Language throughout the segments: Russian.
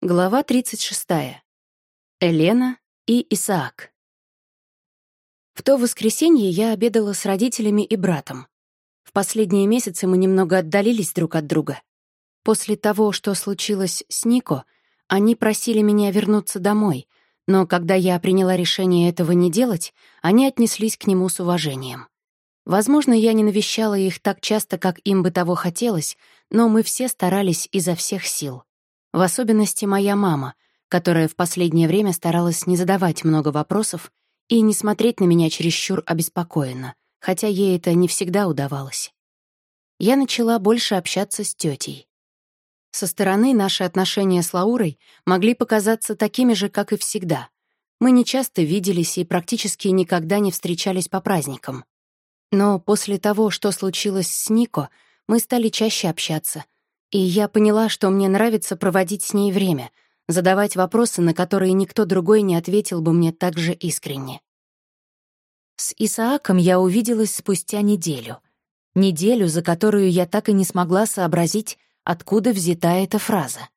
Глава 36. Элена и Исаак. В то воскресенье я обедала с родителями и братом. В последние месяцы мы немного отдалились друг от друга. После того, что случилось с Нико, они просили меня вернуться домой, но когда я приняла решение этого не делать, они отнеслись к нему с уважением. Возможно, я не навещала их так часто, как им бы того хотелось, но мы все старались изо всех сил. В особенности моя мама, которая в последнее время старалась не задавать много вопросов и не смотреть на меня чересчур обеспокоенно, хотя ей это не всегда удавалось. Я начала больше общаться с тетей. Со стороны наши отношения с Лаурой могли показаться такими же, как и всегда. Мы не часто виделись и практически никогда не встречались по праздникам. Но после того, что случилось с Нико, мы стали чаще общаться — и я поняла, что мне нравится проводить с ней время, задавать вопросы, на которые никто другой не ответил бы мне так же искренне. С Исааком я увиделась спустя неделю. Неделю, за которую я так и не смогла сообразить, откуда взята эта фраза.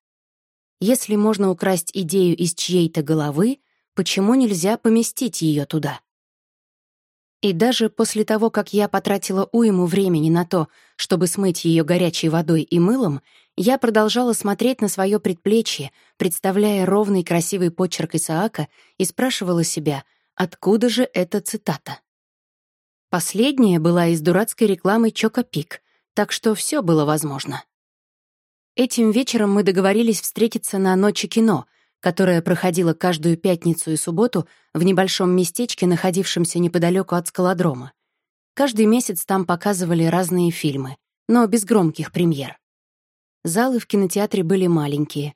Если можно украсть идею из чьей-то головы, почему нельзя поместить ее туда? И даже после того, как я потратила уйму времени на то, чтобы смыть ее горячей водой и мылом, я продолжала смотреть на свое предплечье, представляя ровный красивый почерк Исаака, и спрашивала себя, откуда же эта цитата. Последняя была из дурацкой рекламы Чока Пик, так что все было возможно. Этим вечером мы договорились встретиться на ночи кино — которая проходила каждую пятницу и субботу в небольшом местечке, находившемся неподалеку от скалодрома. Каждый месяц там показывали разные фильмы, но без громких премьер. Залы в кинотеатре были маленькие.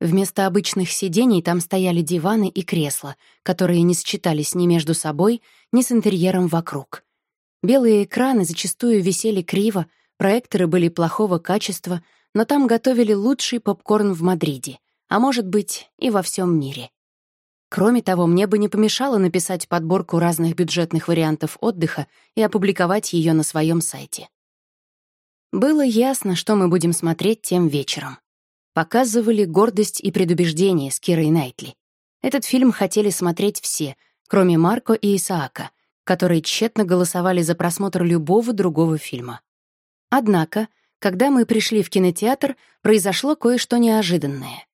Вместо обычных сидений там стояли диваны и кресла, которые не сочетались ни между собой, ни с интерьером вокруг. Белые экраны зачастую висели криво, проекторы были плохого качества, но там готовили лучший попкорн в Мадриде — а может быть, и во всем мире. Кроме того, мне бы не помешало написать подборку разных бюджетных вариантов отдыха и опубликовать ее на своем сайте. Было ясно, что мы будем смотреть тем вечером. Показывали «Гордость и предубеждение» с Кирой Найтли. Этот фильм хотели смотреть все, кроме Марко и Исаака, которые тщетно голосовали за просмотр любого другого фильма. Однако, когда мы пришли в кинотеатр, произошло кое-что неожиданное.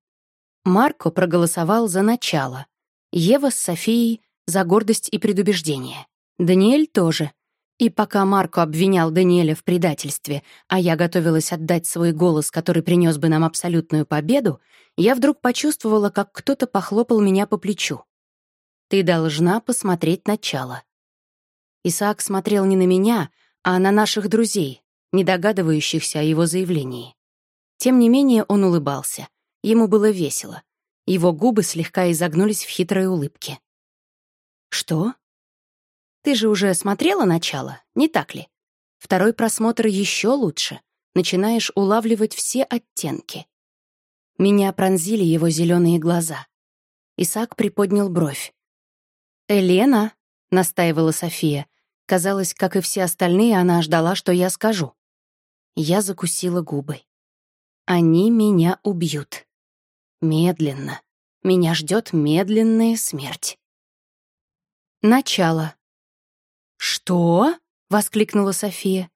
Марко проголосовал за начало, Ева с Софией — за гордость и предубеждение. Даниэль тоже. И пока Марко обвинял Даниэля в предательстве, а я готовилась отдать свой голос, который принес бы нам абсолютную победу, я вдруг почувствовала, как кто-то похлопал меня по плечу. «Ты должна посмотреть начало». Исаак смотрел не на меня, а на наших друзей, не догадывающихся о его заявлении. Тем не менее он улыбался. Ему было весело. Его губы слегка изогнулись в хитрой улыбке. «Что? Ты же уже смотрела начало, не так ли? Второй просмотр еще лучше. Начинаешь улавливать все оттенки». Меня пронзили его зеленые глаза. Исаак приподнял бровь. «Елена», — настаивала София, казалось, как и все остальные, она ждала, что я скажу. Я закусила губы. «Они меня убьют». Медленно. Меня ждет медленная смерть. Начало. «Что?» — воскликнула София.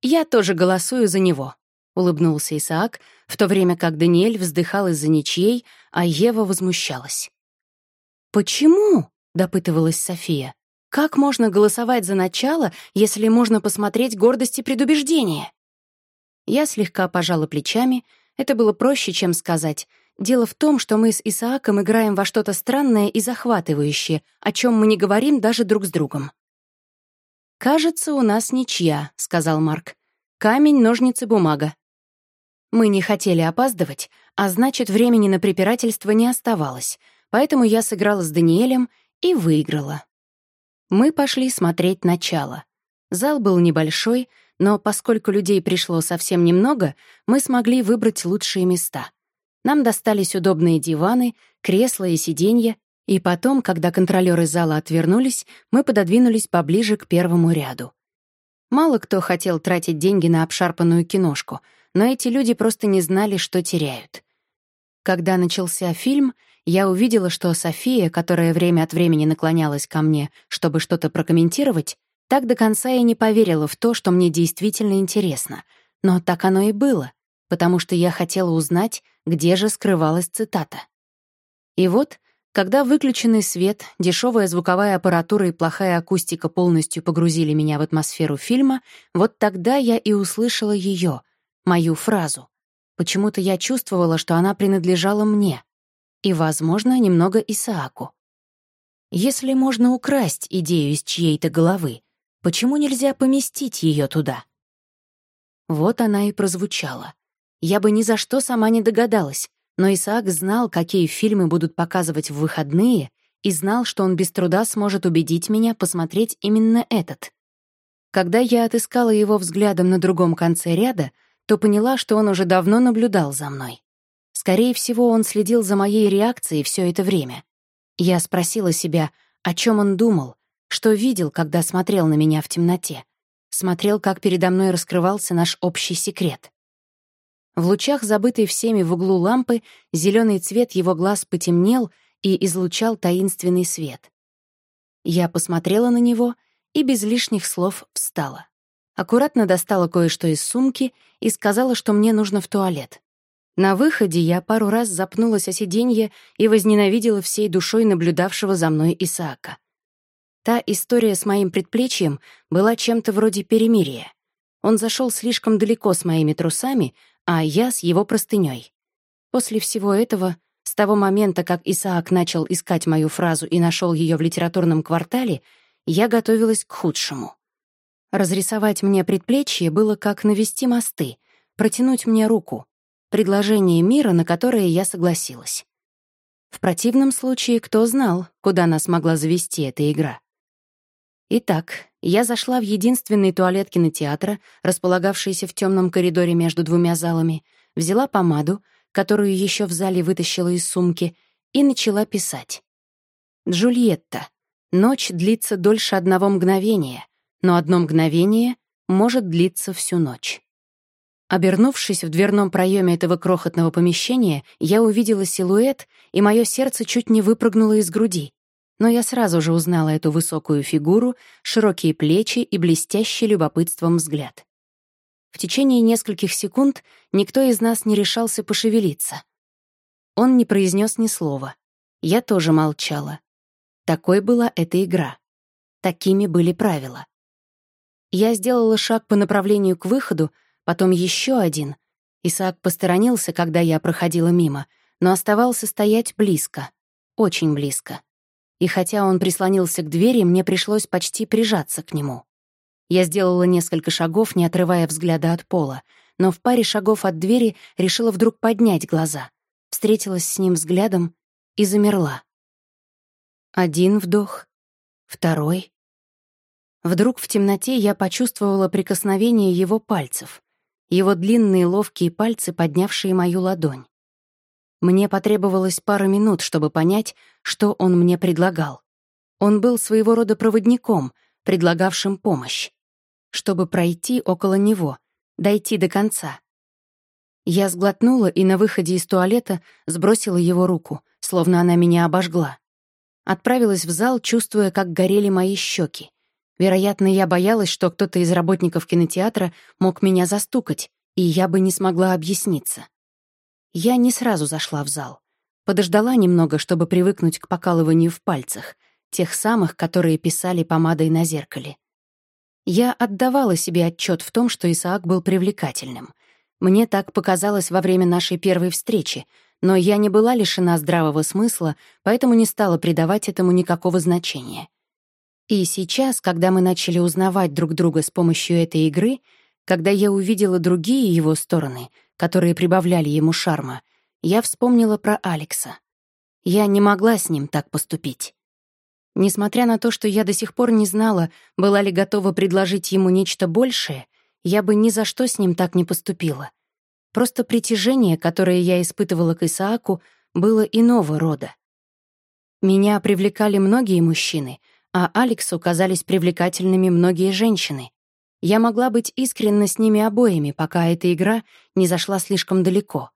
«Я тоже голосую за него», — улыбнулся Исаак, в то время как Даниэль вздыхал из-за ничьей, а Ева возмущалась. «Почему?» — допытывалась София. «Как можно голосовать за начало, если можно посмотреть гордость и предубеждение?» Я слегка пожала плечами это было проще, чем сказать. Дело в том, что мы с Исааком играем во что-то странное и захватывающее, о чем мы не говорим даже друг с другом. «Кажется, у нас ничья», — сказал Марк. «Камень, ножницы, бумага». Мы не хотели опаздывать, а значит, времени на препирательство не оставалось, поэтому я сыграла с Даниэлем и выиграла. Мы пошли смотреть начало. Зал был небольшой, но поскольку людей пришло совсем немного, мы смогли выбрать лучшие места. Нам достались удобные диваны, кресла и сиденья, и потом, когда контролёры зала отвернулись, мы пододвинулись поближе к первому ряду. Мало кто хотел тратить деньги на обшарпанную киношку, но эти люди просто не знали, что теряют. Когда начался фильм, я увидела, что София, которая время от времени наклонялась ко мне, чтобы что-то прокомментировать, так до конца и не поверила в то, что мне действительно интересно. Но так оно и было, потому что я хотела узнать, где же скрывалась цитата. И вот, когда выключенный свет, дешевая звуковая аппаратура и плохая акустика полностью погрузили меня в атмосферу фильма, вот тогда я и услышала ее, мою фразу. Почему-то я чувствовала, что она принадлежала мне. И, возможно, немного Исааку. Если можно украсть идею из чьей-то головы, Почему нельзя поместить ее туда? Вот она и прозвучала. Я бы ни за что сама не догадалась, но Исаак знал, какие фильмы будут показывать в выходные, и знал, что он без труда сможет убедить меня посмотреть именно этот. Когда я отыскала его взглядом на другом конце ряда, то поняла, что он уже давно наблюдал за мной. Скорее всего, он следил за моей реакцией все это время. Я спросила себя, о чем он думал, что видел, когда смотрел на меня в темноте. Смотрел, как передо мной раскрывался наш общий секрет. В лучах, забытой всеми в углу лампы, зеленый цвет его глаз потемнел и излучал таинственный свет. Я посмотрела на него и без лишних слов встала. Аккуратно достала кое-что из сумки и сказала, что мне нужно в туалет. На выходе я пару раз запнулась о сиденье и возненавидела всей душой наблюдавшего за мной Исаака. Та история с моим предплечьем была чем-то вроде перемирия. Он зашел слишком далеко с моими трусами, а я с его простыней. После всего этого, с того момента, как Исаак начал искать мою фразу и нашел ее в литературном квартале, я готовилась к худшему. Разрисовать мне предплечье было как навести мосты, протянуть мне руку, предложение мира, на которое я согласилась. В противном случае, кто знал, куда нас могла завести эта игра? Итак, я зашла в единственный туалет кинотеатра, располагавшийся в темном коридоре между двумя залами, взяла помаду, которую еще в зале вытащила из сумки, и начала писать. «Джульетта. Ночь длится дольше одного мгновения, но одно мгновение может длиться всю ночь». Обернувшись в дверном проеме этого крохотного помещения, я увидела силуэт, и мое сердце чуть не выпрыгнуло из груди но я сразу же узнала эту высокую фигуру, широкие плечи и блестящий любопытством взгляд. В течение нескольких секунд никто из нас не решался пошевелиться. Он не произнес ни слова. Я тоже молчала. Такой была эта игра. Такими были правила. Я сделала шаг по направлению к выходу, потом еще один. Исаак посторонился, когда я проходила мимо, но оставался стоять близко, очень близко и хотя он прислонился к двери, мне пришлось почти прижаться к нему. Я сделала несколько шагов, не отрывая взгляда от пола, но в паре шагов от двери решила вдруг поднять глаза, встретилась с ним взглядом и замерла. Один вдох, второй. Вдруг в темноте я почувствовала прикосновение его пальцев, его длинные ловкие пальцы, поднявшие мою ладонь. Мне потребовалось пара минут, чтобы понять, что он мне предлагал. Он был своего рода проводником, предлагавшим помощь. Чтобы пройти около него, дойти до конца. Я сглотнула и на выходе из туалета сбросила его руку, словно она меня обожгла. Отправилась в зал, чувствуя, как горели мои щеки. Вероятно, я боялась, что кто-то из работников кинотеатра мог меня застукать, и я бы не смогла объясниться. Я не сразу зашла в зал. Подождала немного, чтобы привыкнуть к покалыванию в пальцах, тех самых, которые писали помадой на зеркале. Я отдавала себе отчет в том, что Исаак был привлекательным. Мне так показалось во время нашей первой встречи, но я не была лишена здравого смысла, поэтому не стала придавать этому никакого значения. И сейчас, когда мы начали узнавать друг друга с помощью этой игры, когда я увидела другие его стороны — которые прибавляли ему шарма, я вспомнила про Алекса. Я не могла с ним так поступить. Несмотря на то, что я до сих пор не знала, была ли готова предложить ему нечто большее, я бы ни за что с ним так не поступила. Просто притяжение, которое я испытывала к Исааку, было иного рода. Меня привлекали многие мужчины, а Алексу казались привлекательными многие женщины. Я могла быть искренна с ними обоими, пока эта игра не зашла слишком далеко.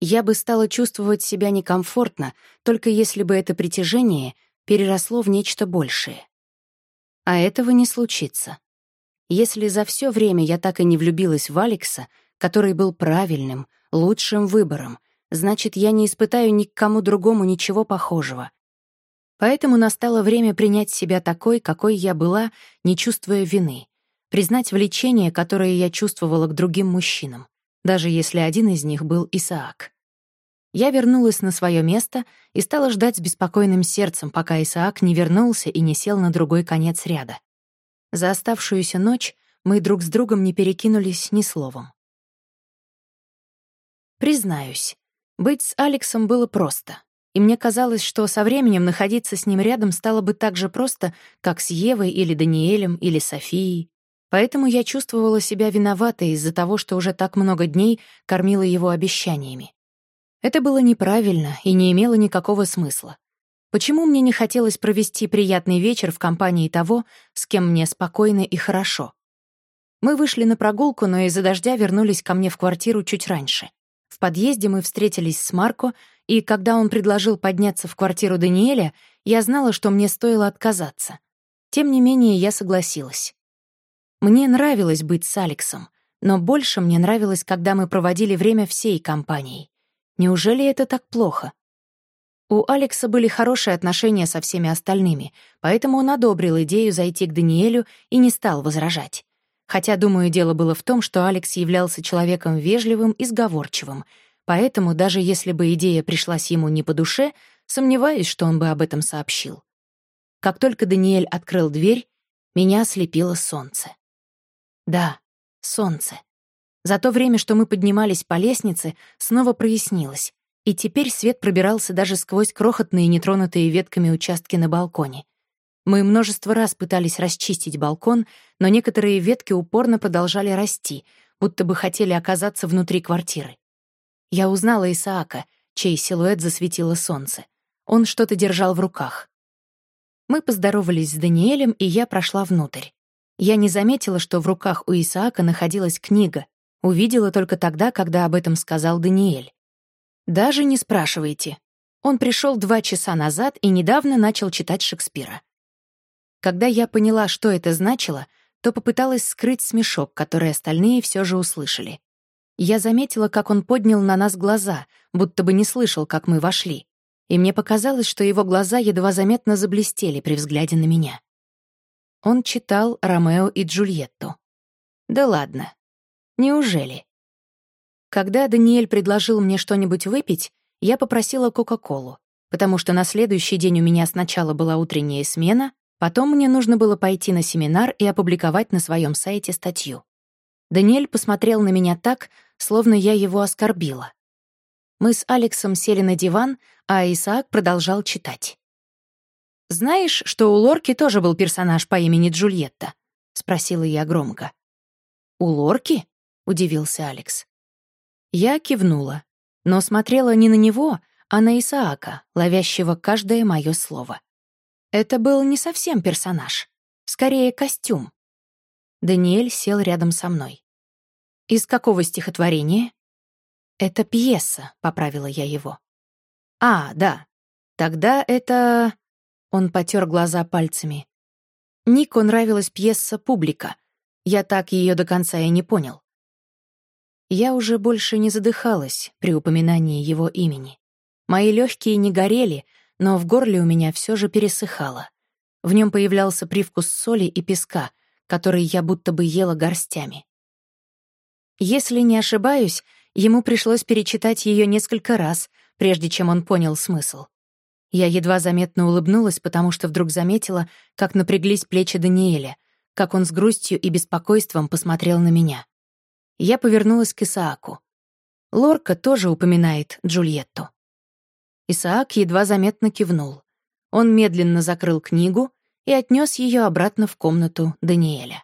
Я бы стала чувствовать себя некомфортно, только если бы это притяжение переросло в нечто большее. А этого не случится. Если за все время я так и не влюбилась в Алекса, который был правильным, лучшим выбором, значит, я не испытаю ни к кому другому ничего похожего. Поэтому настало время принять себя такой, какой я была, не чувствуя вины, признать влечение, которое я чувствовала к другим мужчинам, даже если один из них был Исаак. Я вернулась на свое место и стала ждать с беспокойным сердцем, пока Исаак не вернулся и не сел на другой конец ряда. За оставшуюся ночь мы друг с другом не перекинулись ни словом. Признаюсь, быть с Алексом было просто, и мне казалось, что со временем находиться с ним рядом стало бы так же просто, как с Евой или Даниэлем или Софией. Поэтому я чувствовала себя виноватой из-за того, что уже так много дней кормила его обещаниями. Это было неправильно и не имело никакого смысла. Почему мне не хотелось провести приятный вечер в компании того, с кем мне спокойно и хорошо? Мы вышли на прогулку, но из-за дождя вернулись ко мне в квартиру чуть раньше. В подъезде мы встретились с Марко, и когда он предложил подняться в квартиру Даниэля, я знала, что мне стоило отказаться. Тем не менее, я согласилась. Мне нравилось быть с Алексом, но больше мне нравилось, когда мы проводили время всей компанией. Неужели это так плохо? У Алекса были хорошие отношения со всеми остальными, поэтому он одобрил идею зайти к Даниэлю и не стал возражать. Хотя, думаю, дело было в том, что Алекс являлся человеком вежливым и сговорчивым, поэтому даже если бы идея пришлась ему не по душе, сомневаюсь, что он бы об этом сообщил. Как только Даниэль открыл дверь, меня ослепило солнце. Да, солнце. За то время, что мы поднимались по лестнице, снова прояснилось, и теперь свет пробирался даже сквозь крохотные нетронутые ветками участки на балконе. Мы множество раз пытались расчистить балкон, но некоторые ветки упорно продолжали расти, будто бы хотели оказаться внутри квартиры. Я узнала Исаака, чей силуэт засветило солнце. Он что-то держал в руках. Мы поздоровались с Даниэлем, и я прошла внутрь. Я не заметила, что в руках у Исаака находилась книга, увидела только тогда, когда об этом сказал Даниэль. Даже не спрашивайте. Он пришел два часа назад и недавно начал читать Шекспира. Когда я поняла, что это значило, то попыталась скрыть смешок, который остальные все же услышали. Я заметила, как он поднял на нас глаза, будто бы не слышал, как мы вошли. И мне показалось, что его глаза едва заметно заблестели при взгляде на меня. Он читал «Ромео и Джульетту». Да ладно. Неужели? Когда Даниэль предложил мне что-нибудь выпить, я попросила Кока-Колу, потому что на следующий день у меня сначала была утренняя смена, Потом мне нужно было пойти на семинар и опубликовать на своем сайте статью. Даниэль посмотрел на меня так, словно я его оскорбила. Мы с Алексом сели на диван, а Исаак продолжал читать. «Знаешь, что у Лорки тоже был персонаж по имени Джульетта?» — спросила я громко. «У Лорки?» — удивился Алекс. Я кивнула, но смотрела не на него, а на Исаака, ловящего каждое мое слово. Это был не совсем персонаж, скорее костюм. Даниэль сел рядом со мной. «Из какого стихотворения?» «Это пьеса», — поправила я его. «А, да. Тогда это...» Он потер глаза пальцами. Нику нравилась пьеса «Публика». Я так ее до конца и не понял. Я уже больше не задыхалась при упоминании его имени. Мои легкие не горели, но в горле у меня все же пересыхало. В нем появлялся привкус соли и песка, который я будто бы ела горстями. Если не ошибаюсь, ему пришлось перечитать ее несколько раз, прежде чем он понял смысл. Я едва заметно улыбнулась, потому что вдруг заметила, как напряглись плечи Даниэля, как он с грустью и беспокойством посмотрел на меня. Я повернулась к Исааку. Лорка тоже упоминает Джульетту. Исаак едва заметно кивнул. Он медленно закрыл книгу и отнес ее обратно в комнату Даниэля.